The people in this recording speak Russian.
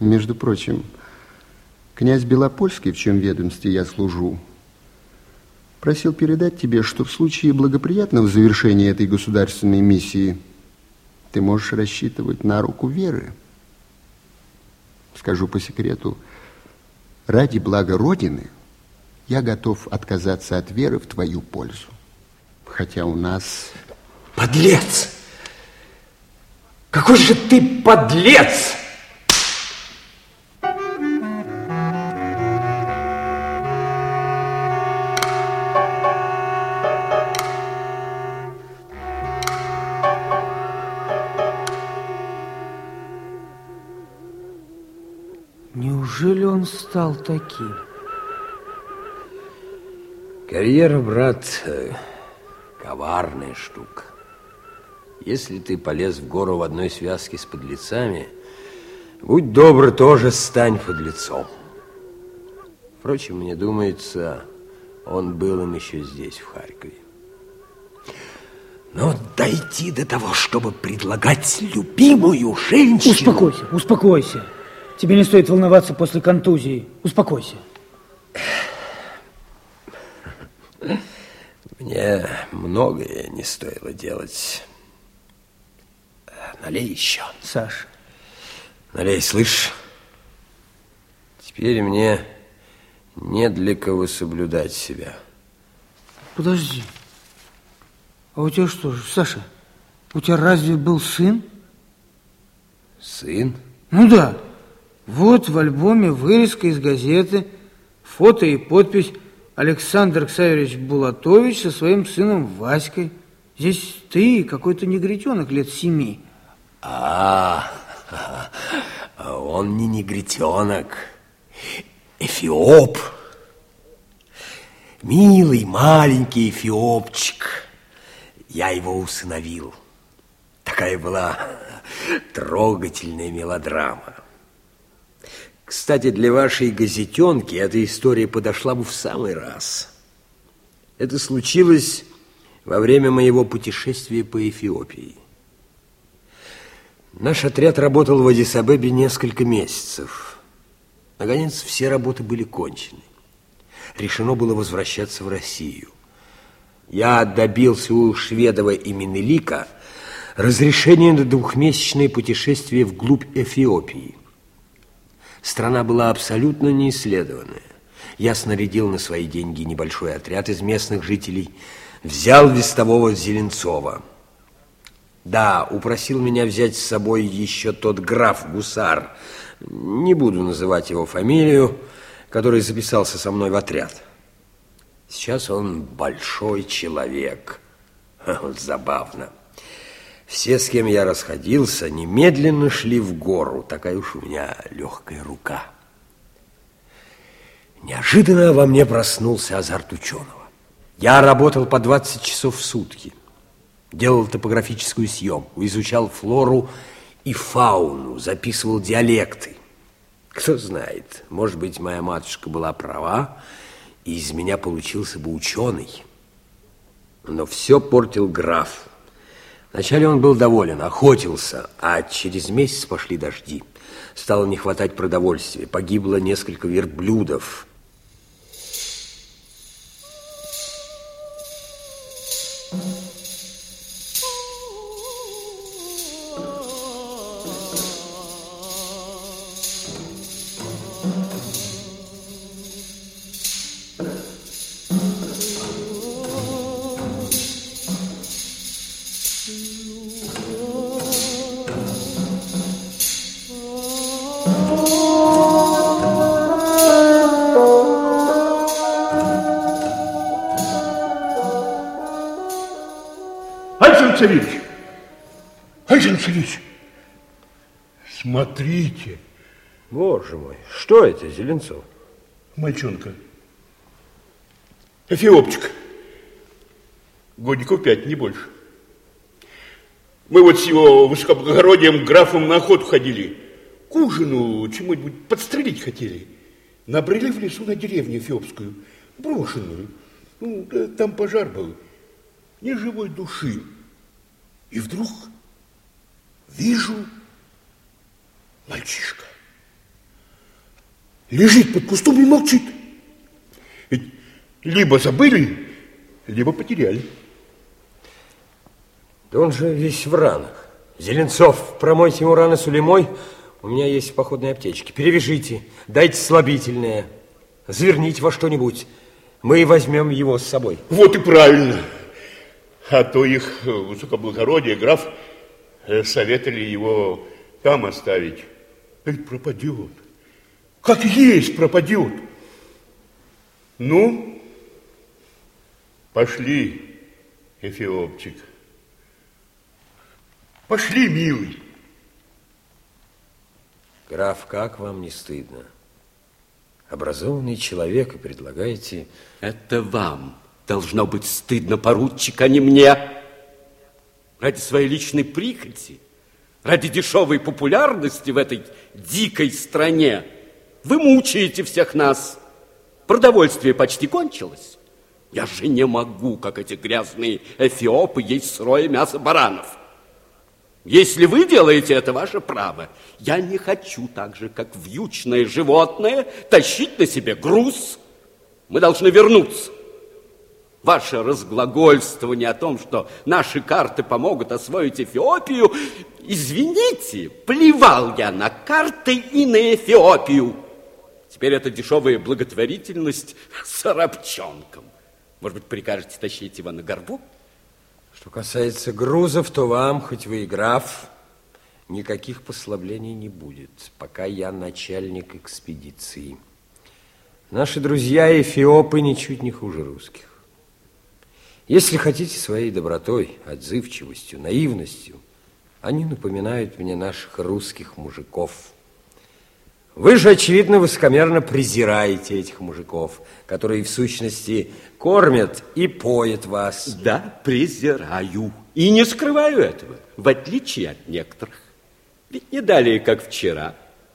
Между прочим, князь Белопольский, в чем ведомстве я служу, просил передать тебе, что в случае благоприятного завершения этой государственной миссии ты можешь рассчитывать на руку веры. Скажу по секрету, ради блага Родины я готов отказаться от веры в твою пользу. Хотя у нас... Подлец! Какой же ты подлец! Неужели он стал таким? Карьера, брат, коварная штука. Если ты полез в гору в одной связке с подлецами, будь добр, тоже стань подлецом. Впрочем, мне думается, он был им еще здесь, в Харькове. Но дойти до того, чтобы предлагать любимую женщину... Успокойся, успокойся. Тебе не стоит волноваться после контузии. Успокойся. Мне многое не стоило делать. Налей еще. Саша. Налей, слышь? Теперь мне не для кого соблюдать себя. Подожди. А у тебя что же, Саша, у тебя разве был сын? Сын? Ну да. Вот в альбоме вырезка из газеты, фото и подпись Александр Ксаверич Булатович со своим сыном Васькой. Здесь ты какой-то негритенок лет семи. А, он не негритенок, эфиоп. Милый маленький эфиопчик. Я его усыновил. Такая была трогательная мелодрама. Кстати, для вашей газетенки эта история подошла бы в самый раз. Это случилось во время моего путешествия по Эфиопии. Наш отряд работал в Адисабебе несколько месяцев. Наконец, все работы были кончены. Решено было возвращаться в Россию. Я добился у Шведова и Менелика разрешения на двухмесячное путешествие вглубь Эфиопии – Страна была абсолютно неисследованная. Я снарядил на свои деньги небольшой отряд из местных жителей, взял вестового Зеленцова. Да, упросил меня взять с собой еще тот граф Гусар, не буду называть его фамилию, который записался со мной в отряд. Сейчас он большой человек. Вот забавно. Все, с кем я расходился, немедленно шли в гору. Такая уж у меня легкая рука. Неожиданно во мне проснулся азарт ученого. Я работал по 20 часов в сутки. Делал топографическую съемку, изучал флору и фауну, записывал диалекты. Кто знает, может быть, моя матушка была права, и из меня получился бы ученый. Но все портил граф, Вначале он был доволен, охотился, а через месяц пошли дожди. Стало не хватать продовольствия, погибло несколько верблюдов. Царевич! Александр Царевич! Смотрите! Боже мой, что это, Зеленцов? Мальчонка. Эфиопчик. Годиков пять, не больше. Мы вот с его высокоблагородием графом на охоту ходили. К ужину чему-нибудь подстрелить хотели. Набрели в лесу на деревню эфиопскую, брошенную. Ну, там пожар был. Ни живой души. И вдруг вижу мальчишка. лежит под кустом и молчит. Ведь либо забыли, либо потеряли. Да он же весь в ранах. Зеленцов, промойте ему раны сулемой. У меня есть походные аптечки. Перевяжите, дайте слабительное, заверните во что-нибудь. Мы возьмем его с собой. Вот и правильно. А то их высокоблагородие, граф, э, советовали его там оставить. Ведь пропадет. Как есть пропадет. Ну, пошли, Эфиопчик. Пошли, милый. Граф, как вам не стыдно? Образованный человек и предлагаете... Это вам должно быть стыдно, поручик, а не мне. Ради своей личной прихоти, ради дешевой популярности в этой дикой стране вы мучаете всех нас. Продовольствие почти кончилось. Я же не могу, как эти грязные эфиопы, есть сырое мясо баранов. Если вы делаете это, ваше право. Я не хочу так же, как вьючное животное, тащить на себе груз. Мы должны вернуться. Ваше разглагольствование о том, что наши карты помогут освоить Эфиопию, извините, плевал я на карты и на Эфиопию. Теперь это дешевая благотворительность с арабчонком. Может быть, прикажете тащить его на горбу? Что касается грузов, то вам, хоть вы и граф, никаких послаблений не будет, пока я начальник экспедиции. Наши друзья эфиопы ничуть не хуже русских. Если хотите, своей добротой, отзывчивостью, наивностью, они напоминают мне наших русских мужиков. Вы же, очевидно, высокомерно презираете этих мужиков, которые в сущности кормят и поят вас. Да, презираю. И не скрываю этого, в отличие от некоторых. Ведь не далее, как вчера,